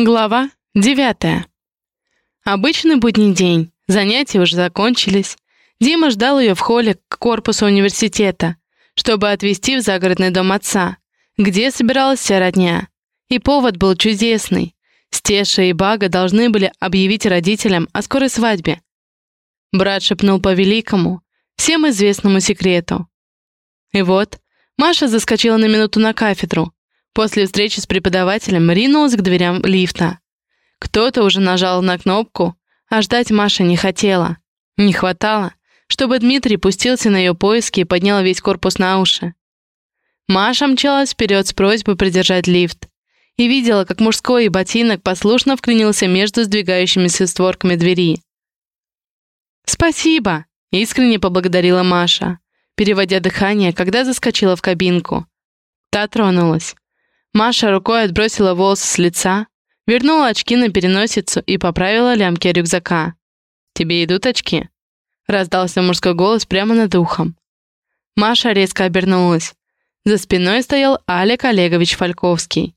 Глава 9. Обычный будний день. Занятия уже закончились. Дима ждал ее в холле к корпусу университета, чтобы отвезти в загородный дом отца, где собиралась вся родня. И повод был чудесный. Стеша и Бага должны были объявить родителям о скорой свадьбе. Брат шепнул по великому, всем известному секрету. И вот Маша заскочила на минуту на кафедру, После встречи с преподавателем ринулась к дверям лифта. Кто-то уже нажал на кнопку, а ждать Маша не хотела. Не хватало, чтобы Дмитрий пустился на ее поиски и поднял весь корпус на уши. Маша мчалась вперед с просьбой придержать лифт и видела, как мужской ботинок послушно вклинился между сдвигающимися створками двери. «Спасибо!» — искренне поблагодарила Маша, переводя дыхание, когда заскочила в кабинку. Та тронулась. Маша рукой отбросила волосы с лица, вернула очки на переносицу и поправила лямки рюкзака. «Тебе идут очки?» Раздался мужской голос прямо над ухом. Маша резко обернулась. За спиной стоял Алек Олегович Фальковский.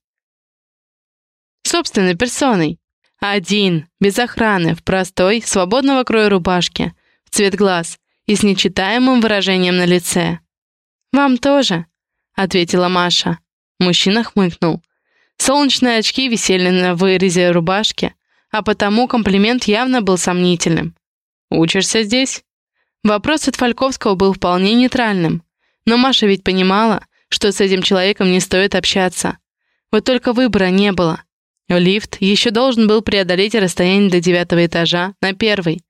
Собственной персоной. Один, без охраны, в простой, свободного кроя рубашке, в цвет глаз и с нечитаемым выражением на лице. «Вам тоже», — ответила Маша. Мужчина хмыкнул. Солнечные очки висели на вырезе рубашки, а потому комплимент явно был сомнительным. «Учишься здесь?» Вопрос от Фальковского был вполне нейтральным, но Маша ведь понимала, что с этим человеком не стоит общаться. Вот только выбора не было. Лифт еще должен был преодолеть расстояние до девятого этажа на первый.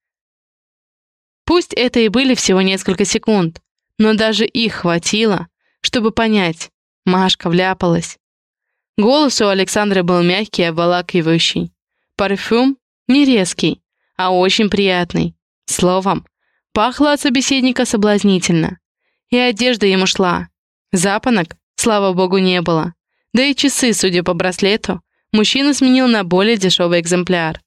Пусть это и были всего несколько секунд, но даже их хватило, чтобы понять, Машка вляпалась. Голос у Александры был мягкий и обволакивающий. Парфюм не резкий, а очень приятный. Словом, пахло от собеседника соблазнительно. И одежда ему шла. Запонок, слава богу, не было. Да и часы, судя по браслету, мужчина сменил на более дешевый экземпляр.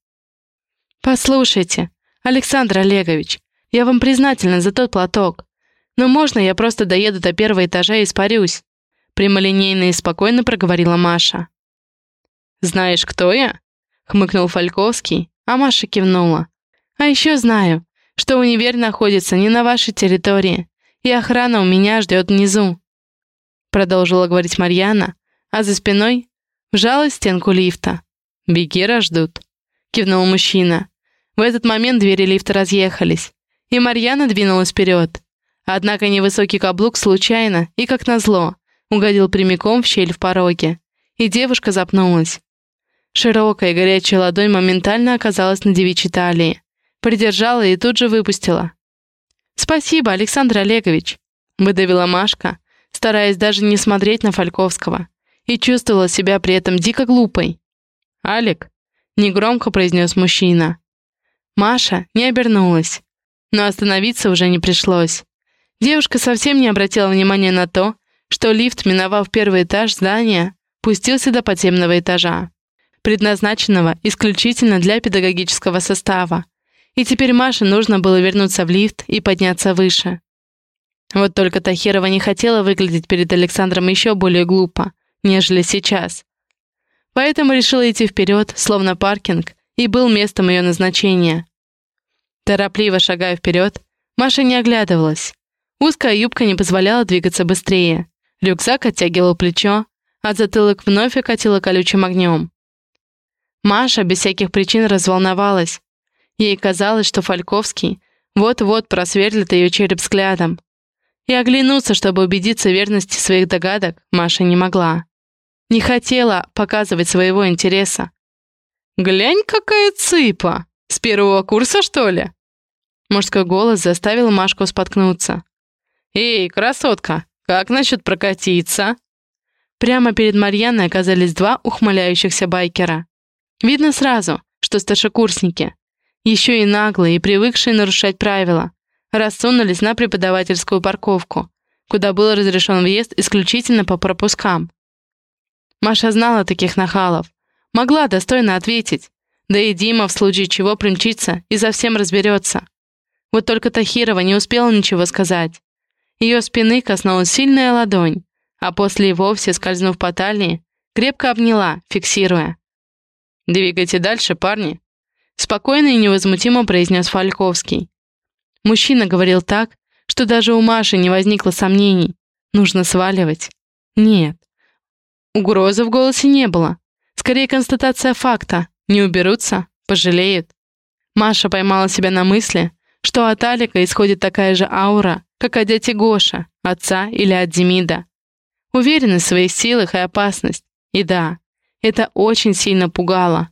«Послушайте, Александр Олегович, я вам признательна за тот платок. Но можно я просто доеду до первого этажа и испарюсь? Прямолинейно и спокойно проговорила Маша. «Знаешь, кто я?» — хмыкнул Фальковский, а Маша кивнула. «А еще знаю, что универ находится не на вашей территории, и охрана у меня ждет внизу», — продолжила говорить Марьяна, а за спиной вжалась стенку лифта. «Бегира ждут», — кивнул мужчина. В этот момент двери лифта разъехались, и Марьяна двинулась вперед. Однако невысокий каблук случайно и, как назло, угодил прямиком в щель в пороге, и девушка запнулась. Широкая горячая ладонь моментально оказалась на девичьей талии, придержала и тут же выпустила. «Спасибо, Александр Олегович», — выдавила Машка, стараясь даже не смотреть на Фальковского, и чувствовала себя при этом дико глупой. «Алик», — негромко произнес мужчина. Маша не обернулась, но остановиться уже не пришлось. Девушка совсем не обратила внимания на то, что лифт, миновав первый этаж здания, пустился до подземного этажа, предназначенного исключительно для педагогического состава. И теперь Маше нужно было вернуться в лифт и подняться выше. Вот только Тахирова не хотела выглядеть перед Александром еще более глупо, нежели сейчас. Поэтому решила идти вперед, словно паркинг, и был местом ее назначения. Торопливо шагая вперед, Маша не оглядывалась. Узкая юбка не позволяла двигаться быстрее. Рюкзак оттягивал плечо, а затылок вновь окатило колючим огнем. Маша без всяких причин разволновалась. Ей казалось, что Фальковский вот-вот просверлит ее череп взглядом. И оглянуться, чтобы убедиться в верности своих догадок, Маша не могла. Не хотела показывать своего интереса. «Глянь, какая цыпа! С первого курса, что ли?» Мужской голос заставил Машку споткнуться. «Эй, красотка, «Как насчет прокатиться?» Прямо перед Марьяной оказались два ухмыляющихся байкера. Видно сразу, что старшекурсники, еще и наглые и привыкшие нарушать правила, рассунулись на преподавательскую парковку, куда был разрешен въезд исключительно по пропускам. Маша знала таких нахалов, могла достойно ответить, да и Дима в случае чего примчится и совсем разберется. Вот только Тахирова не успела ничего сказать. Ее спины коснулась сильная ладонь, а после и вовсе, скользнув по талии, крепко обняла, фиксируя. «Двигайте дальше, парни», — спокойно и невозмутимо произнес Фальковский. Мужчина говорил так, что даже у Маши не возникло сомнений. Нужно сваливать. Нет. Угрозы в голосе не было. Скорее констатация факта. Не уберутся, пожалеют. Маша поймала себя на мысли, что от Алика исходит такая же аура, как от дяди Гоша, отца или от Демида. Уверенность в своих силах и опасность. И да, это очень сильно пугало.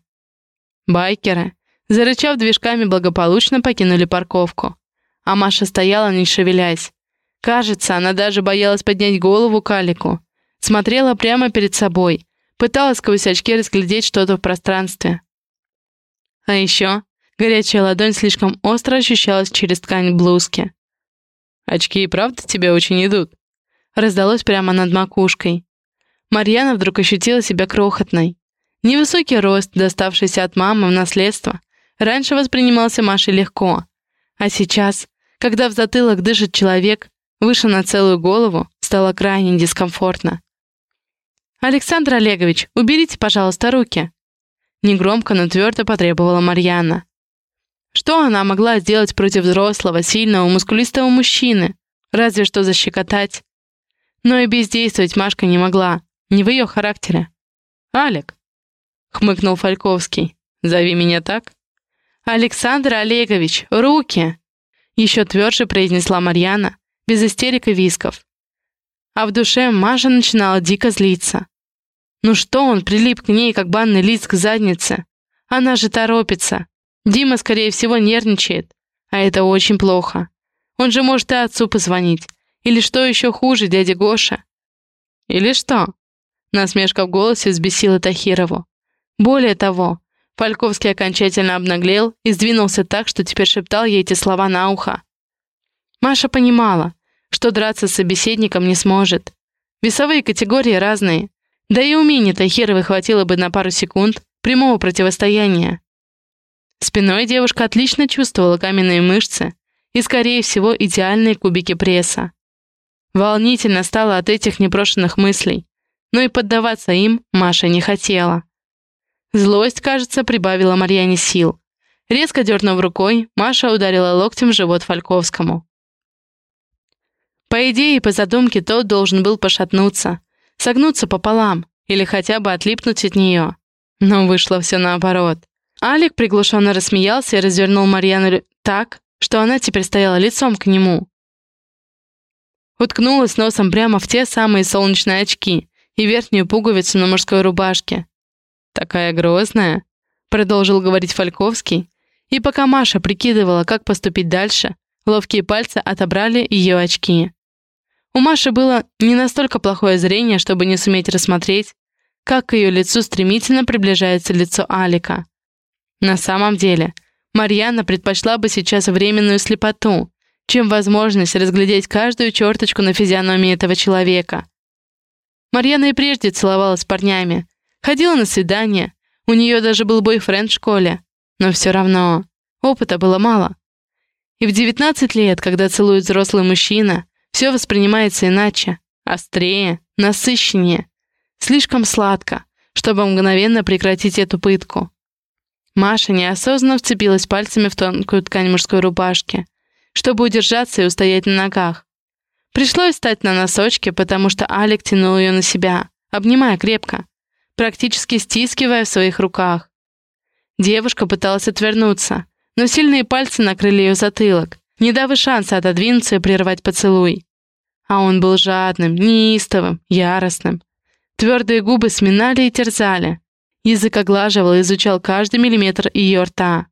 Байкеры, зарычав движками, благополучно покинули парковку. А Маша стояла, не шевелясь. Кажется, она даже боялась поднять голову к Алику. Смотрела прямо перед собой, пыталась сквозь очки разглядеть что-то в пространстве. А еще горячая ладонь слишком остро ощущалась через ткань блузки. «Очки и правда тебе очень идут?» Раздалось прямо над макушкой. Марьяна вдруг ощутила себя крохотной. Невысокий рост, доставшийся от мамы в наследство, раньше воспринимался Машей легко. А сейчас, когда в затылок дышит человек, выше на целую голову, стало крайне дискомфортно. «Александр Олегович, уберите, пожалуйста, руки!» Негромко, но твердо потребовала Марьяна. Что она могла сделать против взрослого, сильного, мускулистого мужчины? Разве что защекотать. Но и бездействовать Машка не могла. Не в ее характере. «Алек», — хмыкнул Фальковский, — «зови меня так». «Александр Олегович, руки!» Еще тверже произнесла Марьяна, без истерик и висков. А в душе Маша начинала дико злиться. Ну что он прилип к ней, как банный лист к заднице? Она же торопится. Дима, скорее всего, нервничает. А это очень плохо. Он же может и отцу позвонить. Или что еще хуже, дядя Гоша. Или что? Насмешка в голосе взбесила Тахирову. Более того, Фальковский окончательно обнаглел и сдвинулся так, что теперь шептал ей эти слова на ухо. Маша понимала, что драться с собеседником не сможет. Весовые категории разные, да и умений Тахировой хватило бы на пару секунд прямого противостояния. Спиной девушка отлично чувствовала каменные мышцы и, скорее всего, идеальные кубики пресса. Волнительно стало от этих непрошенных мыслей но и поддаваться им Маша не хотела. Злость, кажется, прибавила Марьяне сил. Резко дернув рукой, Маша ударила локтем в живот Фальковскому. По идее, по задумке, тот должен был пошатнуться, согнуться пополам или хотя бы отлипнуть от нее. Но вышло все наоборот. Алик приглушенно рассмеялся и развернул Марьяну так, что она теперь стояла лицом к нему. Уткнулась носом прямо в те самые солнечные очки, и верхнюю пуговицу на мужской рубашке. «Такая грозная», — продолжил говорить Фальковский, и пока Маша прикидывала, как поступить дальше, ловкие пальцы отобрали ее очки. У Маши было не настолько плохое зрение, чтобы не суметь рассмотреть, как к ее лицу стремительно приближается лицо Алика. На самом деле, Марьяна предпочла бы сейчас временную слепоту, чем возможность разглядеть каждую черточку на физиономии этого человека. Марьяна и прежде целовалась с парнями. Ходила на свидания. У нее даже был бойфренд в школе. Но все равно опыта было мало. И в 19 лет, когда целует взрослый мужчина, все воспринимается иначе, острее, насыщеннее, слишком сладко, чтобы мгновенно прекратить эту пытку. Маша неосознанно вцепилась пальцами в тонкую ткань мужской рубашки, чтобы удержаться и устоять на ногах. Пришлось встать на носочки, потому что Алик тянул ее на себя, обнимая крепко, практически стискивая в своих руках. Девушка пыталась отвернуться, но сильные пальцы накрыли ее затылок, не дав шанса отодвинуться и прервать поцелуй. А он был жадным, неистовым, яростным. Твердые губы сминали и терзали. Язык оглаживал и изучал каждый миллиметр ее рта.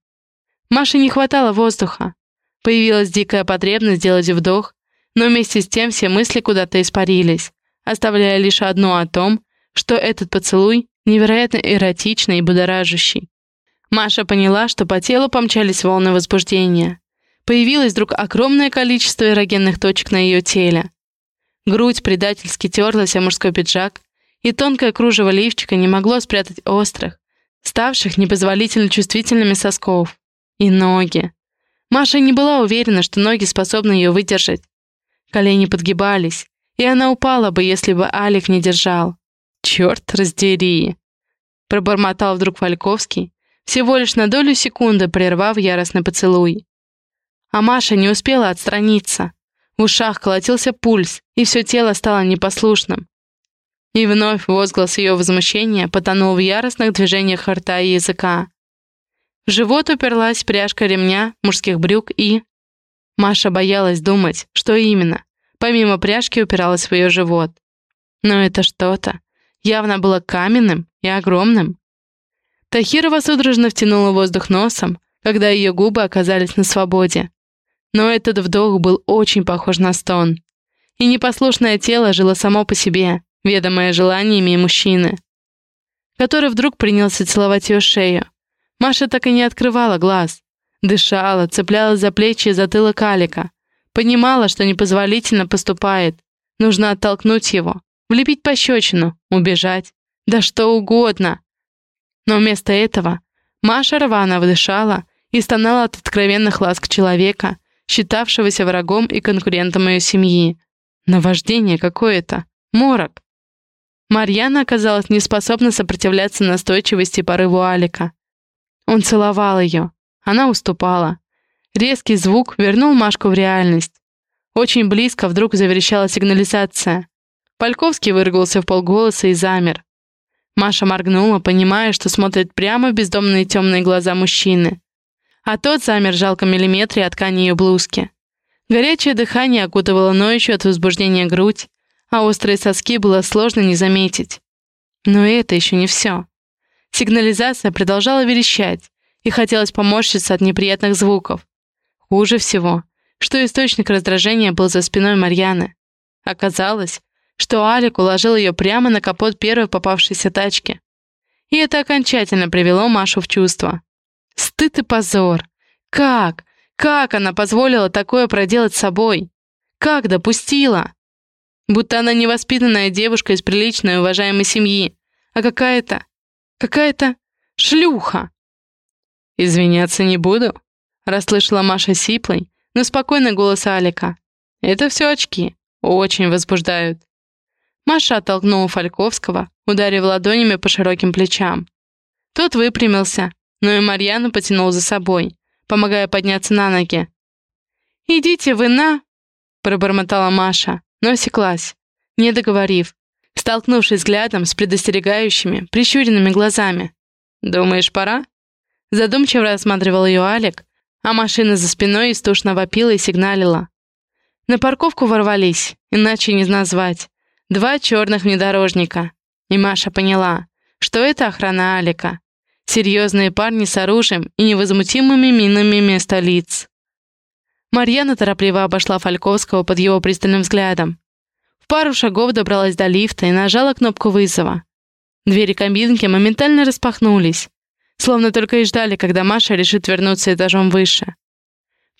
Маше не хватало воздуха. Появилась дикая потребность сделать вдох но вместе с тем все мысли куда-то испарились, оставляя лишь одно о том, что этот поцелуй невероятно эротичный и будоражащий. Маша поняла, что по телу помчались волны возбуждения. Появилось вдруг огромное количество эрогенных точек на ее теле. Грудь предательски терлась о мужской пиджак, и тонкое кружево лифчика не могло спрятать острых, ставших непозволительно чувствительными сосков. И ноги. Маша не была уверена, что ноги способны ее выдержать, Колени подгибались, и она упала бы, если бы Алик не держал. Черт раздери! пробормотал вдруг Фальковский, всего лишь на долю секунды прервав яростный поцелуй. А Маша не успела отстраниться. В ушах колотился пульс, и все тело стало непослушным. И вновь возглас ее возмущения потонул в яростных движениях рта и языка. В живот уперлась пряжка ремня, мужских брюк и... Маша боялась думать, что именно. Помимо пряжки упиралась в ее живот. Но это что-то явно было каменным и огромным. Тахирова судорожно втянула воздух носом, когда ее губы оказались на свободе. Но этот вдох был очень похож на стон. И непослушное тело жило само по себе, ведомое желаниями мужчины, который вдруг принялся целовать ее шею. Маша так и не открывала глаз. Дышала, цеплялась за плечи и затылок Алика. Понимала, что непозволительно поступает. Нужно оттолкнуть его, влепить пощечину, убежать. Да что угодно. Но вместо этого Маша рвано дышала и стонала от откровенных ласк человека, считавшегося врагом и конкурентом ее семьи. Наваждение какое-то. Морок. Марьяна оказалась неспособна сопротивляться настойчивости порыву Алика. Он целовал ее. Она уступала. Резкий звук вернул Машку в реальность. Очень близко вдруг заверещала сигнализация. Пальковский выругался в полголоса и замер. Маша моргнула, понимая, что смотрит прямо в бездомные темные глаза мужчины. А тот замер жалко миллиметре от ткани ее блузки. Горячее дыхание окутывало ноющую от возбуждения грудь, а острые соски было сложно не заметить. Но это еще не все. Сигнализация продолжала верещать, и хотелось поморщиться от неприятных звуков. Хуже всего, что источник раздражения был за спиной Марьяны. Оказалось, что Алик уложил ее прямо на капот первой попавшейся тачки. И это окончательно привело Машу в чувство. Стыд и позор. Как? Как она позволила такое проделать с собой? Как допустила? Будто она невоспитанная девушка из приличной уважаемой семьи, а какая-то Какая-то шлюха. «Извиняться не буду», — расслышала Маша сиплый, но спокойный голос Алика. «Это все очки. Очень возбуждают». Маша оттолкнула Фальковского, ударив ладонями по широким плечам. Тот выпрямился, но и Марьяну потянул за собой, помогая подняться на ноги. «Идите вы на...» — пробормотала Маша, но осеклась, не договорив, столкнувшись взглядом с предостерегающими, прищуренными глазами. «Думаешь, пора?» Задумчиво рассматривал ее Алик, а машина за спиной истошно вопила и сигналила. На парковку ворвались, иначе не назвать. Два черных внедорожника. И Маша поняла, что это охрана Алика. Серьезные парни с оружием и невозмутимыми минами вместо лиц. Марьяна торопливо обошла Фальковского под его пристальным взглядом пару шагов добралась до лифта и нажала кнопку вызова. Двери кабинки моментально распахнулись, словно только и ждали, когда Маша решит вернуться этажом выше.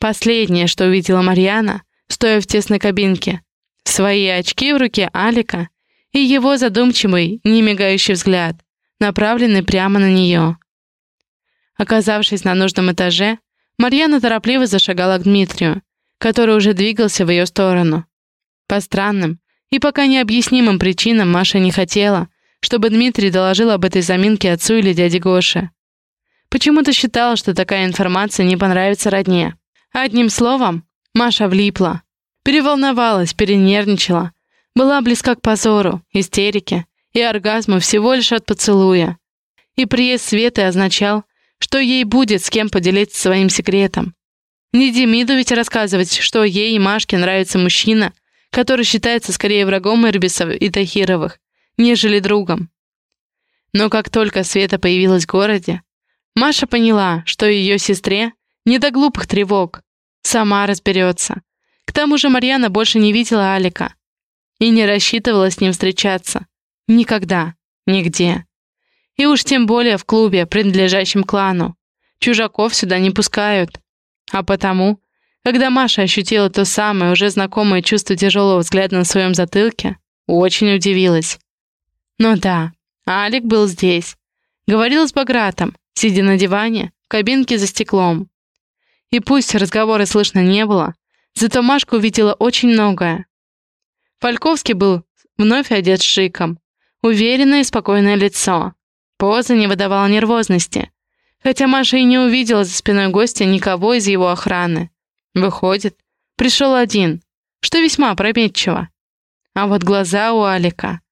Последнее, что увидела Марьяна, стоя в тесной кабинке, свои очки в руке Алика и его задумчивый, не мигающий взгляд, направленный прямо на нее. Оказавшись на нужном этаже, Марьяна торопливо зашагала к Дмитрию, который уже двигался в ее сторону. По странным, и пока необъяснимым причинам Маша не хотела, чтобы Дмитрий доложил об этой заминке отцу или дяде Гоше. Почему-то считала, что такая информация не понравится родне. Одним словом, Маша влипла. Переволновалась, перенервничала. Была близка к позору, истерике и оргазму всего лишь от поцелуя. И приезд Светы означал, что ей будет с кем поделиться своим секретом. Не Демиду ведь рассказывать, что ей и Машке нравится мужчина, который считается скорее врагом Эрбисов и Тахировых, нежели другом. Но как только Света появилась в городе, Маша поняла, что ее сестре не до глупых тревог. Сама разберется. К тому же Марьяна больше не видела Алика и не рассчитывала с ним встречаться. Никогда, нигде. И уж тем более в клубе, принадлежащем клану. Чужаков сюда не пускают. А потому когда Маша ощутила то самое, уже знакомое чувство тяжелого взгляда на своем затылке, очень удивилась. Но да, Алик был здесь. Говорил с Багратом, сидя на диване, в кабинке за стеклом. И пусть разговора слышно не было, зато Машка увидела очень многое. Фальковский был вновь одет шиком, уверенное и спокойное лицо, Поза не выдавала нервозности, хотя Маша и не увидела за спиной гостя никого из его охраны. Выходит, пришел один, что весьма опрометчиво. А вот глаза у Алика.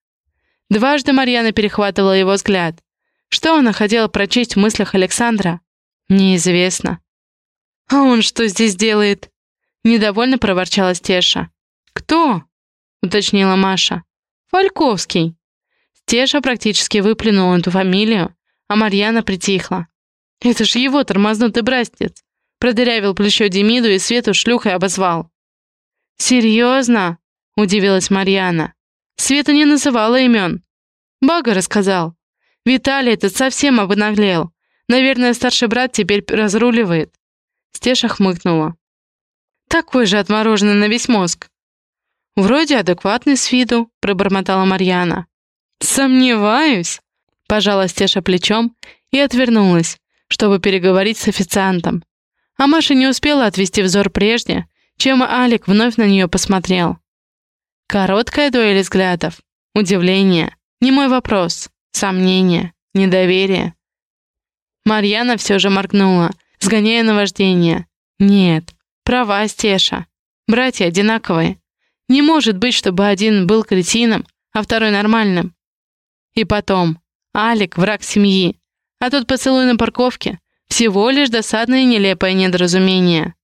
Дважды Марьяна перехватывала его взгляд. Что она хотела прочесть в мыслях Александра? Неизвестно. «А он что здесь делает?» Недовольно проворчала Стеша. «Кто?» — уточнила Маша. «Фальковский». Стеша практически выплюнула эту фамилию, а Марьяна притихла. «Это ж его тормознутый братец!» Продырявил плечо Демиду и Свету шлюхой обозвал. «Серьезно?» — удивилась Марьяна. Света не называла имен. Бага рассказал. Виталий этот совсем обнаглел. Наверное, старший брат теперь разруливает. Стеша хмыкнула. Такой же отмороженный на весь мозг. Вроде адекватный с виду, пробормотала Марьяна. Сомневаюсь, пожала Стеша плечом и отвернулась, чтобы переговорить с официантом. А Маша не успела отвести взор прежде, чем Алик вновь на нее посмотрел. Короткая дуэль взглядов, удивление, не мой вопрос, сомнение, недоверие. Марьяна все же моргнула, сгоняя наваждение. Нет, права Стеша. Братья одинаковые. Не может быть, чтобы один был кретином, а второй нормальным. И потом, Алик — враг семьи, а тот поцелуй на парковке — всего лишь досадное и нелепое недоразумение.